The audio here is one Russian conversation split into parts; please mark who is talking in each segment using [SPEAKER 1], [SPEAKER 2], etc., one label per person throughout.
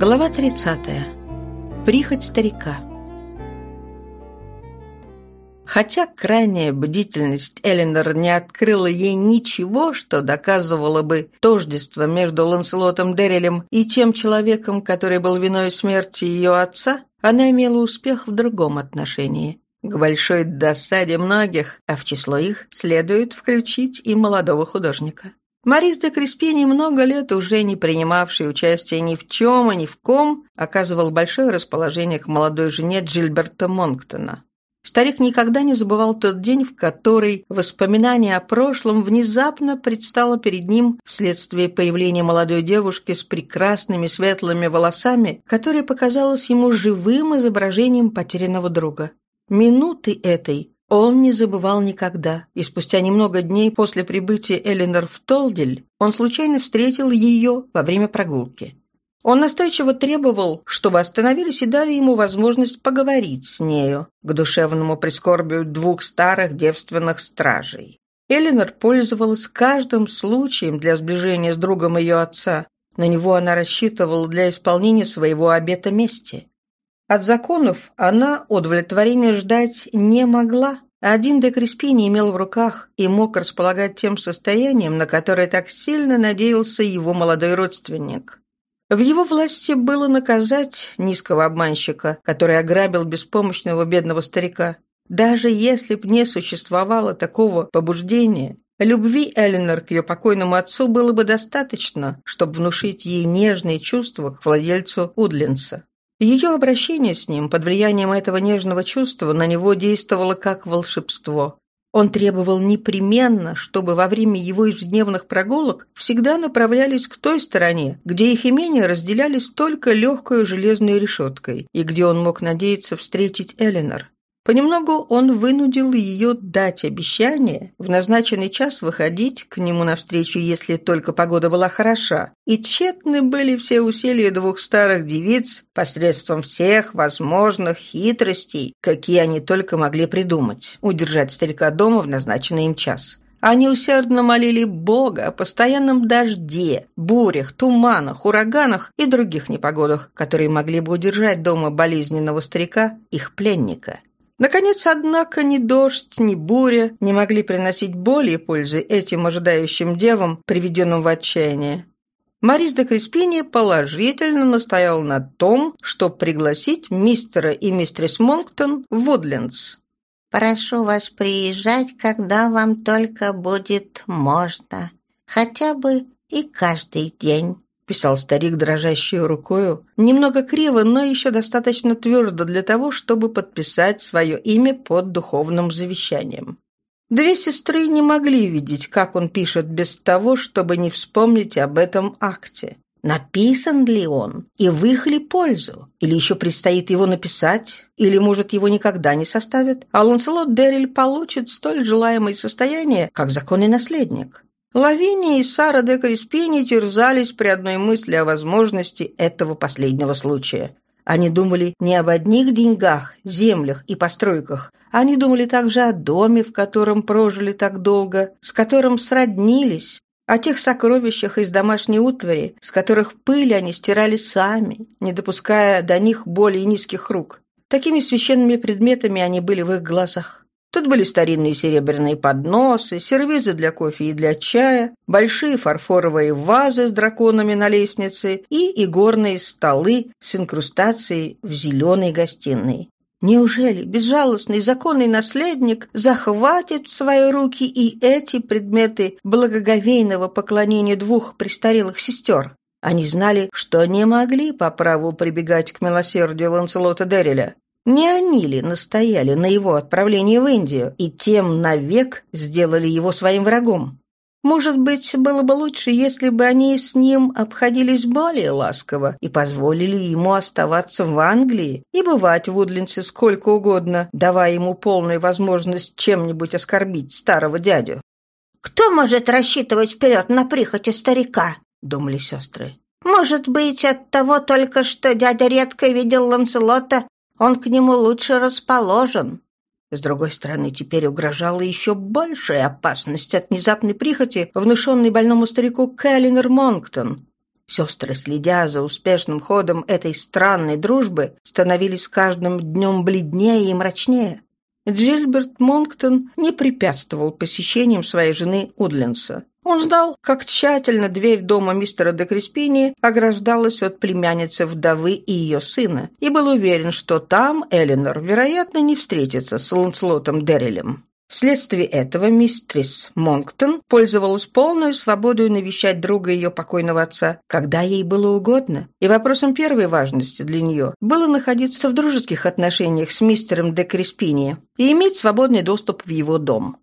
[SPEAKER 1] Глава 30. Прихоть старика. Хотя крайняя бдительность Эленор не открыла ей ничего, что доказывало бы тождество между Ланселотом Деррелем и тем человеком, который был виной смерти ее отца, она имела успех в другом отношении. К большой досаде многих, а в число их следует включить и молодого художника. Марис де Креспини, много лет уже не принимавший участия ни в чем и ни в ком, оказывал большое расположение к молодой жене Джильберта Монктона. Старик никогда не забывал тот день, в который воспоминание о прошлом внезапно предстало перед ним вследствие появления молодой девушки с прекрасными светлыми волосами, которая показалась ему живым изображением потерянного друга. Минуты этой он не забывал никогда, и спустя немного дней после прибытия Эленор в Толдель он случайно встретил ее во время прогулки. Он настойчиво требовал, чтобы остановились и дали ему возможность поговорить с нею к душевному прискорбию двух старых девственных стражей. Эленор пользовалась каждым случаем для сближения с другом ее отца. На него она рассчитывала для исполнения своего обета мести. От законов она удовлетворения ждать не могла. Один де Креспини имел в руках и мог располагать тем состоянием, на которое так сильно надеялся его молодой родственник. В его власти было наказать низкого обманщика, который ограбил беспомощного бедного старика. Даже если б не существовало такого побуждения, любви Эленор к ее покойному отцу было бы достаточно, чтобы внушить ей нежные чувства к владельцу Удлинса. Ее обращение с ним под влиянием этого нежного чувства на него действовало как волшебство. Он требовал непременно, чтобы во время его ежедневных прогулок всегда направлялись к той стороне, где их имения разделялись только легкой железной решеткой, и где он мог надеяться встретить Эленор. Понемногу он вынудил ее дать обещание в назначенный час выходить к нему навстречу, если только погода была хороша. И тщетны были все усилия двух старых девиц посредством всех возможных хитростей, какие они только могли придумать, удержать старика дома в назначенный им час. Они усердно молили Бога о постоянном дожде, бурях, туманах, ураганах и других непогодах, которые могли бы удержать дома болезненного старика, их пленника. Наконец, однако, ни дождь, ни буря не могли приносить более пользы этим ожидающим девам, приведенным в отчаяние. Марис де Креспини положительно настоял на том, чтобы пригласить мистера и мистерис Монктон в Вудлендс.
[SPEAKER 2] «Прошу вас приезжать, когда вам только будет можно, хотя бы и каждый день», писал старик дрожащей рукою, немного криво, но еще достаточно твердо для того, чтобы подписать свое имя под духовным завещанием. Две сестры не могли видеть, как он пишет, без того, чтобы не вспомнить об этом акте. Написан ли он? И в их ли пользу? Или еще предстоит его написать? Или, может, его никогда не составят? А Ланселот Дерриль получит столь желаемое состояние, как законный наследник. Лавиния и Сара де Криспини терзались при одной мысли о возможности этого последнего случая. Они думали не об одних деньгах, землях и постройках. Они думали также о доме, в котором прожили так долго, с которым сроднились, о тех сокровищах из домашней утвари, с которых пыль они стирали сами, не допуская до них более низких рук. Такими священными предметами они были в их глазах. Тут были старинные серебряные подносы, сервизы для кофе и для чая, большие фарфоровые вазы с драконами на лестнице и игорные столы с инкрустацией в зеленой гостиной. Неужели безжалостный законный наследник захватит в свои руки и эти предметы благоговейного поклонения двух престарелых сестер? Они знали, что не могли по праву прибегать к милосердию Ланселота Дерриля. Не они ли настояли на его отправлении в Индию и тем навек сделали его своим врагом? Может быть, было бы лучше, если бы они с ним обходились более ласково и позволили ему оставаться в Англии и бывать в Удлинсе сколько угодно, давая ему полную возможность чем-нибудь оскорбить старого дядю.
[SPEAKER 3] «Кто может рассчитывать вперед на прихоти старика?» — думали сестры. «Может быть, от того только, что дядя редко видел Ланселота он к нему лучше расположен.
[SPEAKER 1] С другой стороны, теперь угрожала еще большая опасность от внезапной прихоти, внушенной больному старику Кэллинер Монктон. Сестры, следя за успешным ходом этой странной дружбы, становились с каждым днем бледнее и мрачнее. Джильберт Монктон не препятствовал посещениям своей жены Удлинса. Он знал, как тщательно дверь дома мистера де Креспини ограждалась от племянницы вдовы и ее сына, и был уверен, что там Эленор, вероятно, не встретится с Ланслотом Деррелем. Вследствие этого мистрис Монктон пользовалась полной свободой навещать друга ее покойного отца, когда ей было угодно, и вопросом первой важности для нее было находиться в дружеских отношениях с мистером де Креспини и иметь свободный доступ в его дом.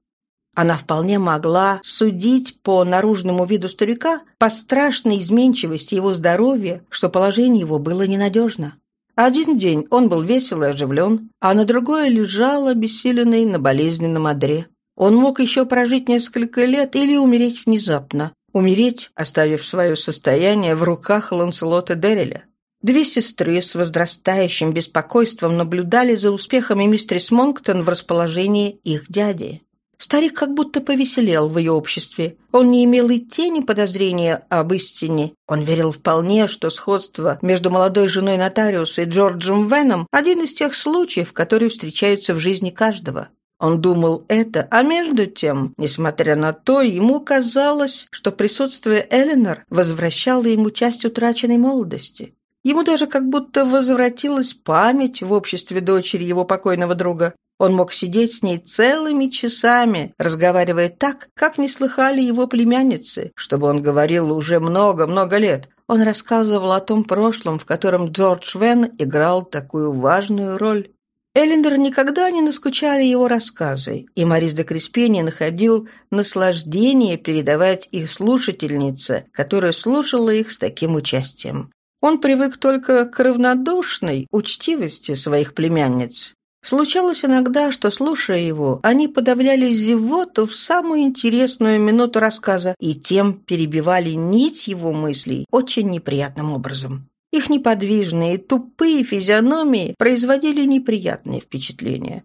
[SPEAKER 1] Она вполне могла судить по наружному виду старика, по страшной изменчивости его здоровья, что положение его было ненадежно. Один день он был весел и оживлен, а на другой лежал обессиленный на болезненном одре. Он мог еще прожить несколько лет или умереть внезапно. Умереть, оставив свое состояние в руках Ланселота Дерреля. Две сестры с возрастающим беспокойством наблюдали за успехами мистерис Монктон в расположении их дяди. Старик как будто повеселел в ее обществе. Он не имел и тени подозрения об истине. Он верил вполне, что сходство между молодой женой нотариуса и Джорджем Веном – один из тех случаев, которые встречаются в жизни каждого. Он думал это, а между тем, несмотря на то, ему казалось, что присутствие Эленор возвращало ему часть утраченной молодости. Ему даже как будто возвратилась память в обществе дочери его покойного друга. Он мог сидеть с ней целыми часами, разговаривая так, как не слыхали его племянницы, чтобы он говорил уже много-много лет. Он рассказывал о том прошлом, в котором Джордж Вен играл такую важную роль. Эллендер никогда не наскучали его рассказы, и Морис де Креспени находил наслаждение передавать их слушательнице, которая слушала их с таким участием. Он привык только к равнодушной учтивости своих племянниц. Случалось иногда, что, слушая его, они подавляли зевоту в самую интересную минуту рассказа и тем перебивали нить его мыслей очень неприятным образом. Их неподвижные, тупые физиономии производили неприятные впечатления.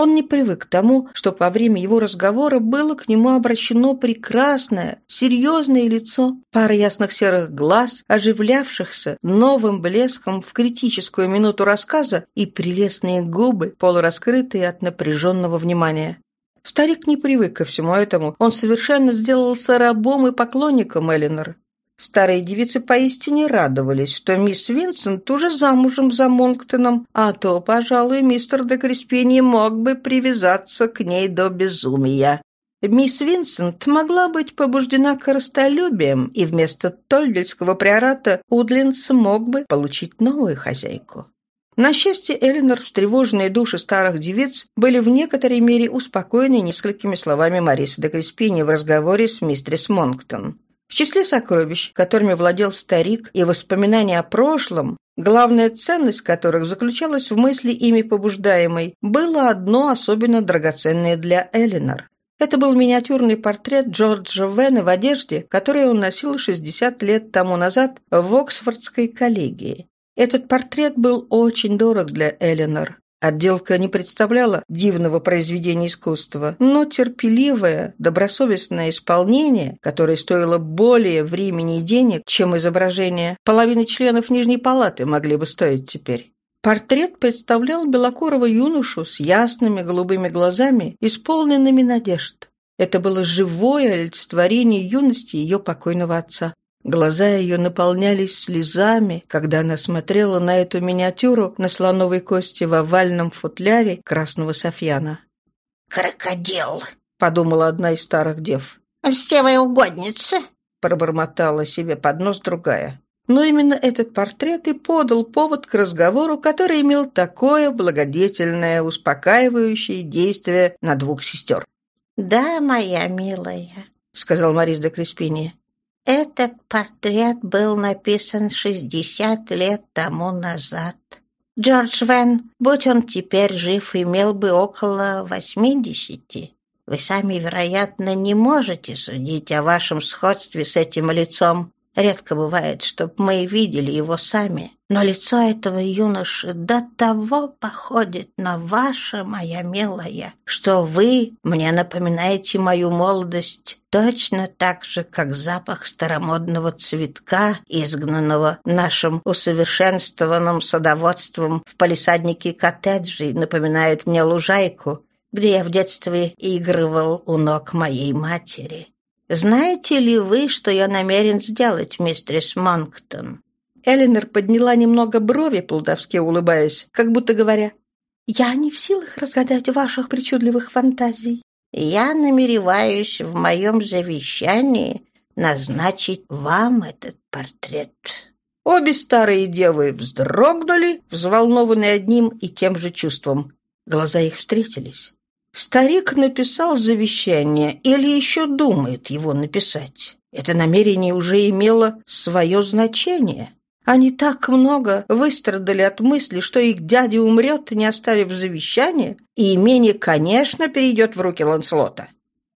[SPEAKER 1] Он не привык к тому, что во время его разговора было к нему обращено прекрасное, серьезное лицо, пара ясных серых глаз, оживлявшихся новым блеском в критическую минуту рассказа и прелестные губы, полураскрытые от напряженного внимания. Старик не привык ко всему этому, он совершенно сделался рабом и поклонником Эллинор. Старые девицы поистине радовались, что мисс Винсент уже замужем за Монктоном, а то, пожалуй, мистер де Креспини мог бы привязаться к ней до безумия. Мисс Винсент могла быть побуждена коростолюбием, и вместо Тольдельского приората Удлинс мог бы получить новую хозяйку. На счастье Эленор встревоженные души старых девиц были в некоторой мере успокоены несколькими словами Марисы де Креспини в разговоре с мистерис Монктон. В числе сокровищ, которыми владел старик, и воспоминания о прошлом, главная ценность которых заключалась в мысли ими побуждаемой, было одно особенно драгоценное для Элинор. Это был миниатюрный портрет Джорджа Вена в одежде, который он носил 60 лет тому назад в Оксфордской коллегии. Этот портрет был очень дорог для Эленор. Отделка не представляла дивного произведения искусства, но терпеливое, добросовестное исполнение, которое стоило более времени и денег, чем изображение, половины членов Нижней Палаты могли бы стоить теперь. Портрет представлял белокурого юношу с ясными голубыми глазами, исполненными надежд. Это было живое олицетворение юности ее покойного отца. Глаза ее наполнялись слезами, когда она смотрела на эту миниатюру на слоновой кости в овальном футляре красного софьяна.
[SPEAKER 3] «Крокодил», —
[SPEAKER 1] подумала одна из старых дев.
[SPEAKER 3] «Льстевая угодница», —
[SPEAKER 1] пробормотала себе под нос другая. Но именно этот портрет и подал повод к разговору, который имел такое благодетельное, успокаивающее действие на двух сестер.
[SPEAKER 3] «Да, моя милая», —
[SPEAKER 1] сказал Марис де Креспини.
[SPEAKER 3] Этот портрет был написан 60 лет тому назад. Джордж Вен, будь он теперь жив, имел бы около 80. Вы сами, вероятно, не можете судить о вашем сходстве с этим лицом. Редко бывает, чтоб мы видели его сами, но лицо этого юноши до того походит на ваше, моя милая, что вы мне напоминаете мою молодость точно так же, как запах старомодного цветка, изгнанного нашим усовершенствованным садоводством в палисаднике коттеджей, напоминает мне лужайку, где я в детстве игрывал у ног моей матери. «Знаете ли вы, что я намерен сделать, мистерис Монктон?»
[SPEAKER 1] Эленор подняла немного брови, плутовски улыбаясь, как будто говоря, «Я не в силах разгадать ваших причудливых фантазий».
[SPEAKER 3] «Я намереваюсь в моем завещании назначить вам этот портрет».
[SPEAKER 1] Обе старые девы вздрогнули, взволнованные одним и тем же чувством. Глаза их встретились. Старик написал завещание или еще думает его написать. Это намерение уже имело свое значение. Они так много выстрадали от мысли, что их дядя умрет, не оставив завещание, и имение, конечно, перейдет в руки Ланслота.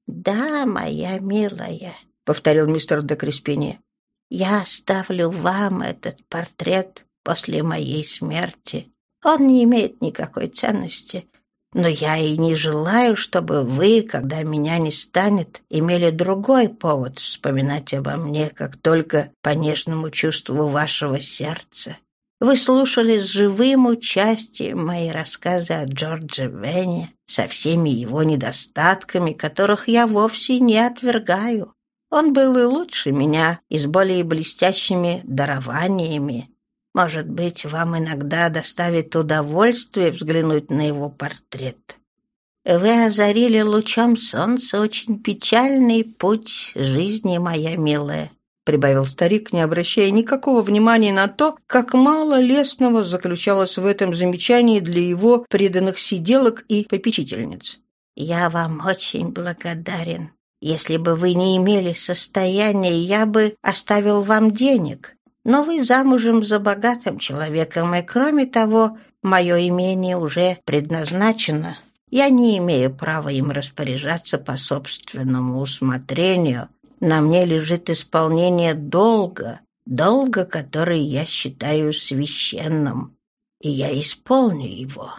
[SPEAKER 3] «Да, моя милая», — повторил мистер де Креспини, — «я оставлю вам этот портрет после моей смерти. Он не имеет никакой ценности, но я и не желаю, чтобы вы, когда меня не станет, имели другой повод вспоминать обо мне, как только по нежному чувству вашего сердца. Вы слушали с живым участием мои рассказы о Джордже Вене со всеми его недостатками, которых я вовсе не отвергаю. Он был и лучше меня, и с более блестящими дарованиями, может быть, вам иногда доставит удовольствие взглянуть на его портрет. Вы озарили лучом солнца очень печальный путь жизни, моя милая,
[SPEAKER 1] прибавил старик, не обращая никакого внимания на то, как мало лестного заключалось в этом замечании для его преданных сиделок и попечительниц.
[SPEAKER 3] «Я вам очень благодарен. Если бы вы не имели состояния, я бы оставил вам денег. Но вы замужем за богатым человеком, и, кроме того, мое имение уже предназначено. Я не имею права им распоряжаться по собственному усмотрению. На мне лежит исполнение долга, долга, который я считаю священным, и я исполню его».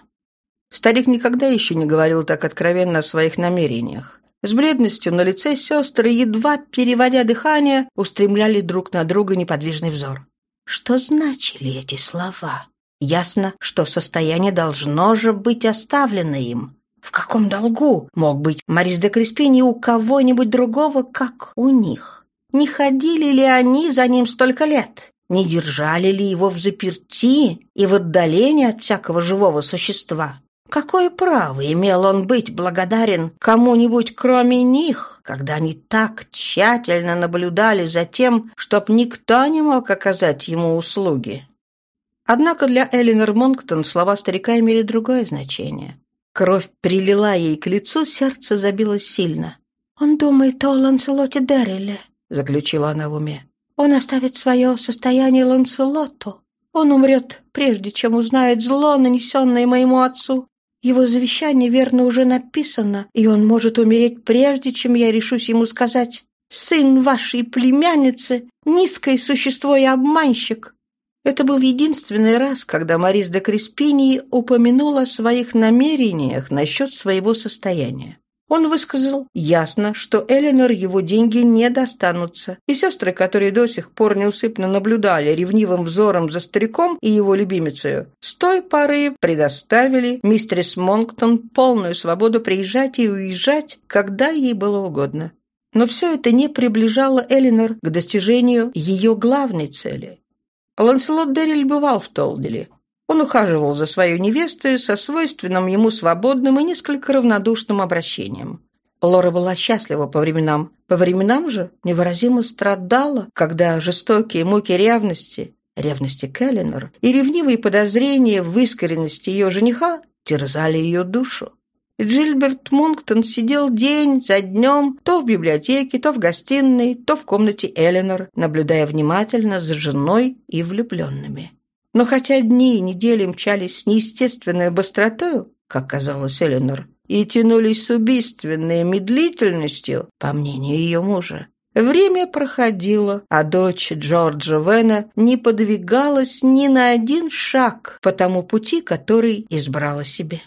[SPEAKER 1] Старик никогда еще не говорил так откровенно о своих намерениях. С бледностью на лице сестры, едва переводя дыхание, устремляли друг на друга неподвижный взор. Что значили эти слова? Ясно, что состояние должно же быть оставлено им. В каком долгу мог быть Морис де Креспини у кого-нибудь другого, как у них? Не ходили ли они за ним столько лет? Не держали ли его в заперти и в отдалении от всякого живого существа? Какое право имел он быть благодарен кому-нибудь кроме них, когда они так тщательно наблюдали за тем, чтоб никто не мог оказать ему услуги? Однако для Элинор Монктон слова старика имели другое значение. Кровь прилила ей к лицу, сердце забилось сильно. «Он думает о Ланселоте Дерреле», — заключила она в уме. «Он оставит свое состояние Ланселоту. Он умрет, прежде чем узнает зло, нанесенное моему отцу. Его завещание, верно, уже написано, и он может умереть прежде, чем я решусь ему сказать «Сын вашей племянницы, низкое существо и обманщик». Это был единственный раз, когда Марис де Креспини упомянул о своих намерениях насчет своего состояния. Он высказал ясно, что Эленор его деньги не достанутся, и сестры, которые до сих пор неусыпно наблюдали ревнивым взором за стариком и его любимицей, с той поры предоставили мистерис Монктон полную свободу приезжать и уезжать, когда ей было угодно. Но все это не приближало Эленор к достижению ее главной цели. Ланселот Берриль бывал в Толделе, он ухаживал за своей невестой со свойственным ему свободным и несколько равнодушным обращением. Лора была счастлива по временам, по временам же невыразимо страдала, когда жестокие муки ревности, ревности Келлинор и ревнивые подозрения в искренности ее жениха терзали ее душу. Джильберт Монктон сидел день за днем то в библиотеке, то в гостиной, то в комнате Эленор, наблюдая внимательно за женой и влюбленными. Но хотя дни и недели мчались с неестественной быстротой, как казалось Эленор, и тянулись с убийственной медлительностью, по мнению ее мужа, Время проходило, а дочь Джорджа Вена не подвигалась ни на один шаг по тому пути, который избрала себе.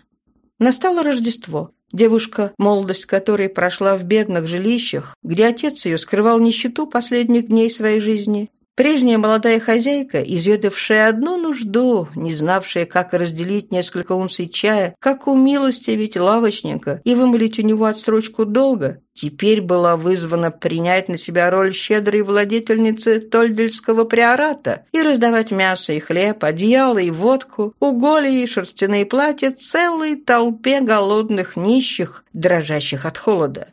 [SPEAKER 1] Настало Рождество. Девушка, молодость которой прошла в бедных жилищах, где отец ее скрывал нищету последних дней своей жизни, Прежняя молодая хозяйка, изведавшая одну нужду, не знавшая, как разделить несколько унций чая, как умилостивить лавочника и вымолить у него отсрочку долга, теперь была вызвана принять на себя роль щедрой владетельницы Тольдельского приората и раздавать мясо и хлеб, одеяло и водку, уголья и шерстяные платья целой толпе голодных нищих, дрожащих от холода.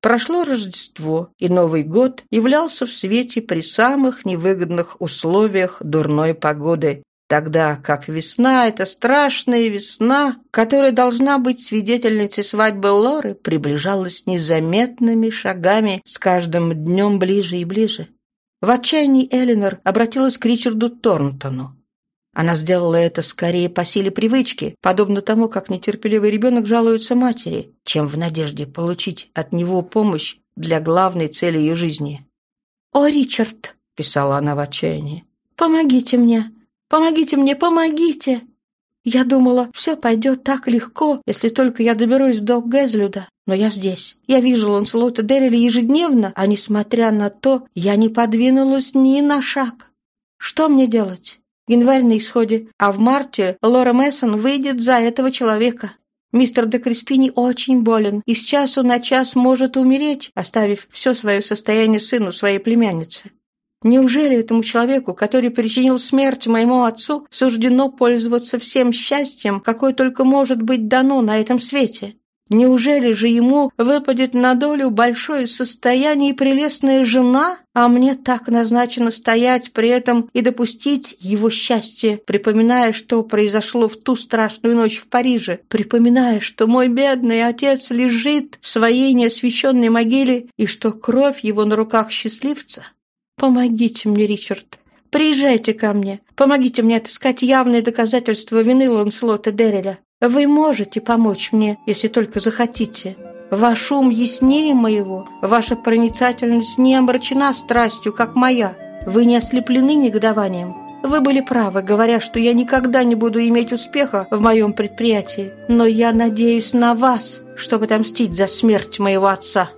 [SPEAKER 1] Прошло Рождество, и Новый год являлся в свете при самых невыгодных условиях дурной погоды, тогда как весна — это страшная весна, которая должна быть свидетельницей свадьбы Лоры, приближалась незаметными шагами с каждым днем ближе и ближе. В отчаянии Эленор обратилась к Ричарду Торнтону. Она сделала это скорее по силе привычки, подобно тому, как нетерпеливый ребенок жалуется матери, чем в надежде получить от него помощь для главной цели ее жизни. «О, Ричард!» — писала она в отчаянии. «Помогите мне! Помогите мне! Помогите!» Я думала, все пойдет так легко, если только я доберусь до Гэзлюда. Но я здесь. Я вижу Ланселота Дерриля ежедневно, а несмотря на то, я не подвинулась ни на шаг. Что мне делать? Январь на исходе, а в марте Лора Мессон выйдет за этого человека. Мистер де Креспини очень болен и с часу на час может умереть, оставив все свое состояние сыну своей племянницы. Неужели этому человеку, который причинил смерть моему отцу, суждено пользоваться всем счастьем, какое только может быть дано на этом свете? Неужели же ему выпадет на долю большое состояние и прелестная жена, а мне так назначено стоять при этом и допустить его счастье, припоминая, что произошло в ту страшную ночь в Париже, припоминая, что мой бедный отец лежит в своей неосвященной могиле и что кровь его на руках счастливца? Помогите мне, Ричард, приезжайте ко мне, помогите мне отыскать явные доказательства вины Ланселота Дерреля. Вы можете помочь мне, если только захотите. Ваш ум яснее моего, ваша проницательность не омрачена страстью, как моя. Вы не ослеплены негодованием. Вы были правы, говоря, что я никогда не буду иметь успеха в моем предприятии, но я надеюсь на вас, чтобы отомстить за смерть моего отца».